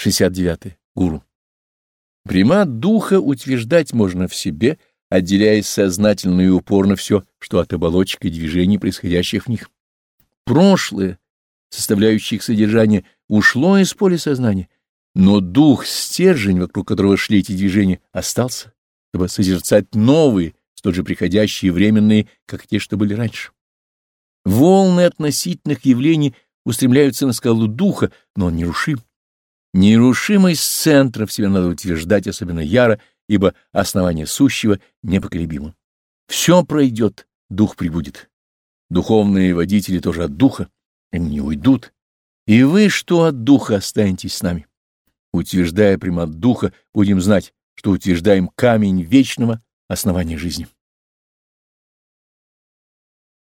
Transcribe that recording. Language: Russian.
69. Гуру. Примат духа утверждать можно в себе, отделяя сознательно и упорно все, что от оболочек и движений, происходящих в них. Прошлое, составляющее их содержание, ушло из поля сознания, но дух, стержень, вокруг которого шли эти движения, остался, чтобы созерцать новые, столь же приходящие временные, как те, что были раньше. Волны относительных явлений устремляются на скалу духа, но он нерушим. Нерушимость центра в себе надо утверждать особенно яро, ибо основание сущего непоколебимо. Все пройдет, дух прибудет. Духовные водители тоже от духа, они не уйдут. И вы, что от духа, останетесь с нами. Утверждая примат духа, будем знать, что утверждаем камень вечного основания жизни.